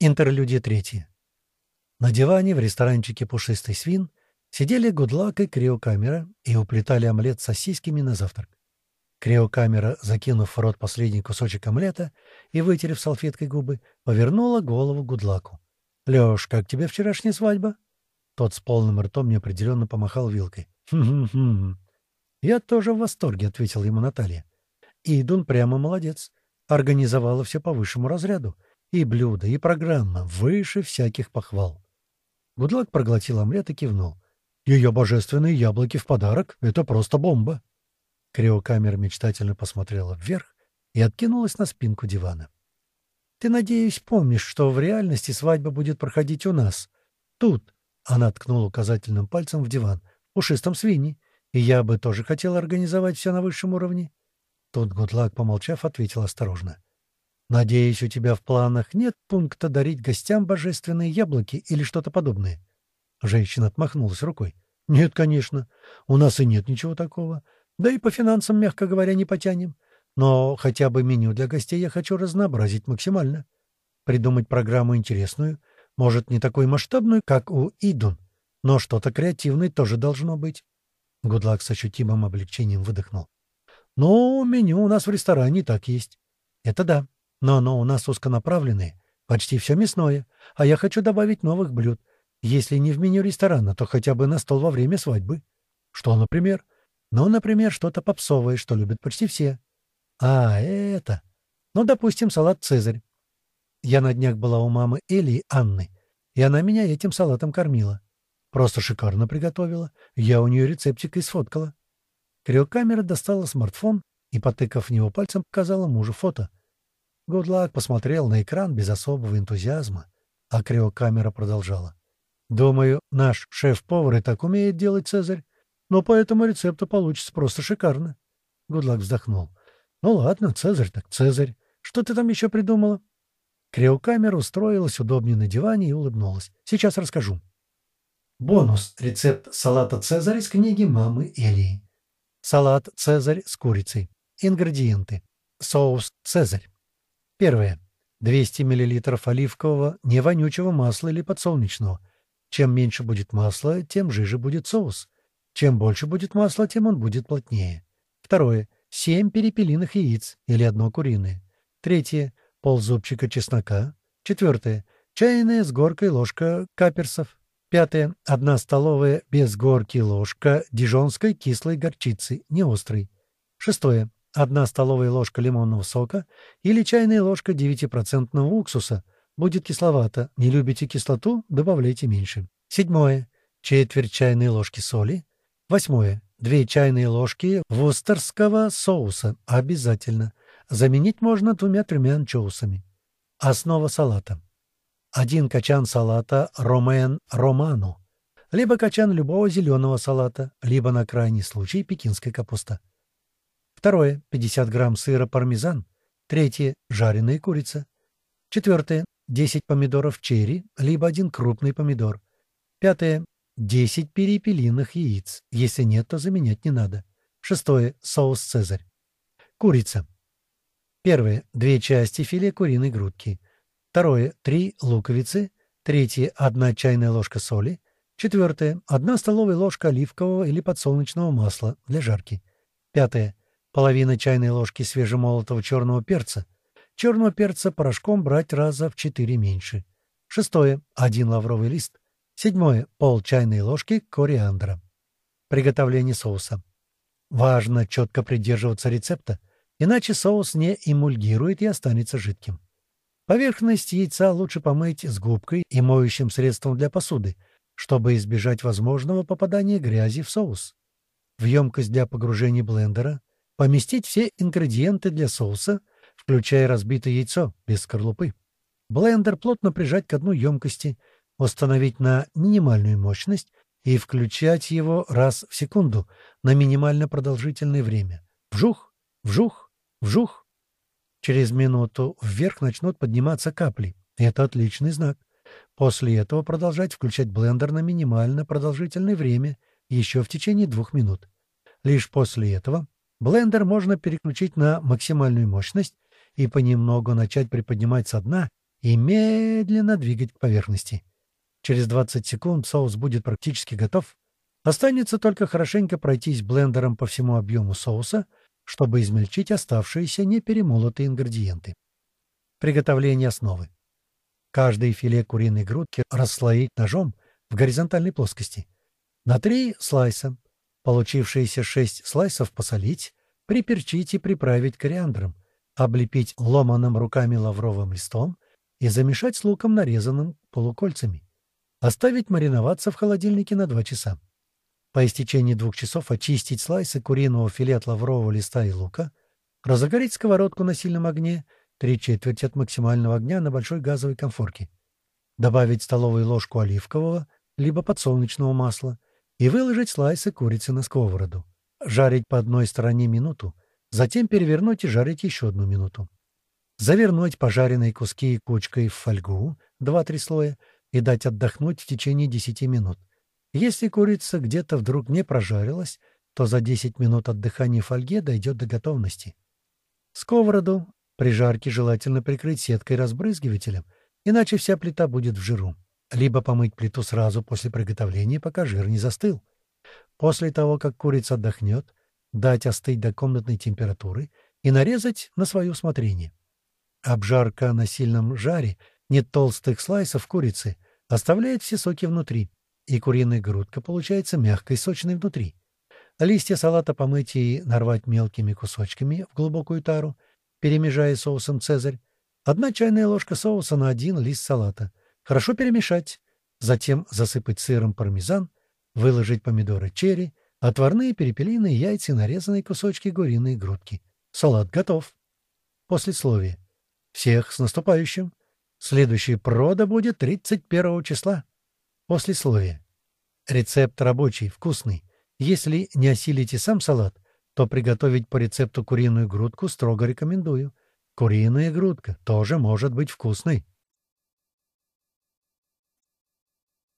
Интерлюдия третья. На диване в ресторанчике «Пушистый свин» сидели Гудлак и Криокамера и уплетали омлет с сосисками на завтрак. Криокамера, закинув в рот последний кусочек омлета и вытерев салфеткой губы, повернула голову Гудлаку. «Лёш, как тебе вчерашняя свадьба?» Тот с полным ртом неопределенно помахал вилкой. «Хм-хм-хм». «Я тоже в восторге», — ответила ему Наталья. «Идун прямо молодец. Организовала все по высшему разряду. И блюдо, и программа выше всяких похвал. Гудлак проглотил омлет и кивнул. «Ее божественные яблоки в подарок — это просто бомба!» Криокамера мечтательно посмотрела вверх и откинулась на спинку дивана. «Ты, надеюсь, помнишь, что в реальности свадьба будет проходить у нас. Тут!» — она ткнула указательным пальцем в диван. «В пушистом свине. И я бы тоже хотел организовать все на высшем уровне». Тут Гудлак, помолчав, ответил осторожно. Надеюсь, у тебя в планах нет пункта дарить гостям божественные яблоки или что-то подобное?» Женщина отмахнулась рукой. «Нет, конечно. У нас и нет ничего такого. Да и по финансам, мягко говоря, не потянем. Но хотя бы меню для гостей я хочу разнообразить максимально. Придумать программу интересную, может, не такой масштабную, как у Идун, но что-то креативное тоже должно быть». Гудлак с ощутимым облегчением выдохнул. «Ну, меню у нас в ресторане так есть». «Это да. Но оно у нас узконаправленное, почти все мясное, а я хочу добавить новых блюд. Если не в меню ресторана, то хотя бы на стол во время свадьбы. Что, например? Ну, например, что-то попсовое, что любят почти все. А, это... Ну, допустим, салат «Цезарь». Я на днях была у мамы Эли и Анны, и она меня этим салатом кормила. Просто шикарно приготовила. Я у нее рецептик и сфоткала. Криокамера достала смартфон и, потыкав в него пальцем, показала мужу фото. Гудлак посмотрел на экран без особого энтузиазма, а криокамера продолжала. «Думаю, наш шеф-повар и так умеет делать Цезарь, но по этому рецепту получится просто шикарно». Гудлак вздохнул. «Ну ладно, Цезарь так Цезарь. Что ты там еще придумала?» Криокамера устроилась удобнее на диване и улыбнулась. «Сейчас расскажу». Бонус. Рецепт салата «Цезарь» из книги мамы Элии. Салат «Цезарь» с курицей. Ингредиенты. Соус «Цезарь». Первое. 200 мл оливкового, невонючего масла или подсолнечного. Чем меньше будет масла, тем жиже будет соус. Чем больше будет масла, тем он будет плотнее. Второе. 7 перепелиных яиц или одно куриное. Третье. Ползубчика чеснока. Четвертое. Чайная с горкой ложка каперсов. Пятое. Одна столовая без горки ложка дижонской кислой горчицы, не острой. Шестое. Одна столовая ложка лимонного сока или чайная ложка 9% уксуса. Будет кисловато. Не любите кислоту? Добавляйте меньше. Седьмое. Четверть чайной ложки соли. Восьмое. Две чайные ложки вустерского соуса. Обязательно. Заменить можно двумя-тремя анчоусами. Основа салата. Один качан салата ромен романо. Либо качан любого зеленого салата, либо на крайний случай пекинская капуста. Второе — 50 грамм сыра пармезан. Третье — жареная курица. Четвертое — 10 помидоров черри, либо один крупный помидор. Пятое — 10 перепелиных яиц. Если нет, то заменять не надо. Шестое — соус «Цезарь». Курица. Первое — две части филе куриной грудки. Второе — три луковицы. Третье — одна чайная ложка соли. Четвертое — одна столовая ложка оливкового или подсолнечного масла для жарки. Пятое половина чайной ложки свежемолотого черного перца. Черного перца порошком брать раза в четыре меньше. Шестое — один лавровый лист. Седьмое — пол чайной ложки кориандра. Приготовление соуса. Важно четко придерживаться рецепта, иначе соус не эмульгирует и останется жидким. Поверхность яйца лучше помыть с губкой и моющим средством для посуды, чтобы избежать возможного попадания грязи в соус. В емкость для погружения блендера Поместить все ингредиенты для соуса, включая разбитое яйцо, без скорлупы. Блендер плотно прижать к одной емкости, установить на минимальную мощность и включать его раз в секунду на минимально продолжительное время. Вжух, вжух, вжух. Через минуту вверх начнут подниматься капли. Это отличный знак. После этого продолжать включать блендер на минимально продолжительное время еще в течение двух минут. Лишь после этого Блендер можно переключить на максимальную мощность и понемногу начать приподнимать со дна и медленно двигать к поверхности. Через 20 секунд соус будет практически готов. Останется только хорошенько пройтись блендером по всему объему соуса, чтобы измельчить оставшиеся неперемолотые ингредиенты. Приготовление основы. Каждое филе куриной грудки расслоить ножом в горизонтальной плоскости. На три слайса. Получившиеся шесть слайсов посолить, приперчить и приправить кориандром, облепить ломаным руками лавровым листом и замешать с луком, нарезанным полукольцами. Оставить мариноваться в холодильнике на 2 часа. По истечении двух часов очистить слайсы куриного филе от лаврового листа и лука, разогреть сковородку на сильном огне, три четверти от максимального огня на большой газовой конфорке. Добавить столовую ложку оливкового, либо подсолнечного масла и выложить слайсы курицы на сковороду. Жарить по одной стороне минуту, затем перевернуть и жарить еще одну минуту. Завернуть пожаренные куски кучкой в фольгу, 2-3 слоя, и дать отдохнуть в течение 10 минут. Если курица где-то вдруг не прожарилась, то за 10 минут от дыхания фольге дойдет до готовности. Сковороду при жарке желательно прикрыть сеткой разбрызгивателем, иначе вся плита будет в жиру. Либо помыть плиту сразу после приготовления, пока жир не застыл. После того, как курица отдохнет, дать остыть до комнатной температуры и нарезать на свое усмотрение. Обжарка на сильном жаре не толстых слайсов курицы оставляет все соки внутри, и куриная грудка получается мягкой сочной внутри. Листья салата помыть и нарвать мелкими кусочками в глубокую тару, перемежая соусом «Цезарь». Одна чайная ложка соуса на один лист салата. Хорошо перемешать. Затем засыпать сыром пармезан, выложить помидоры черри, отварные перепелиные яйца и нарезанные кусочки куриной грудки. Салат готов. Послесловие. Всех с наступающим! Следующий прода будет 31 числа. Послесловие. Рецепт рабочий, вкусный. Если не осилите сам салат, то приготовить по рецепту куриную грудку строго рекомендую. Куриная грудка тоже может быть вкусной.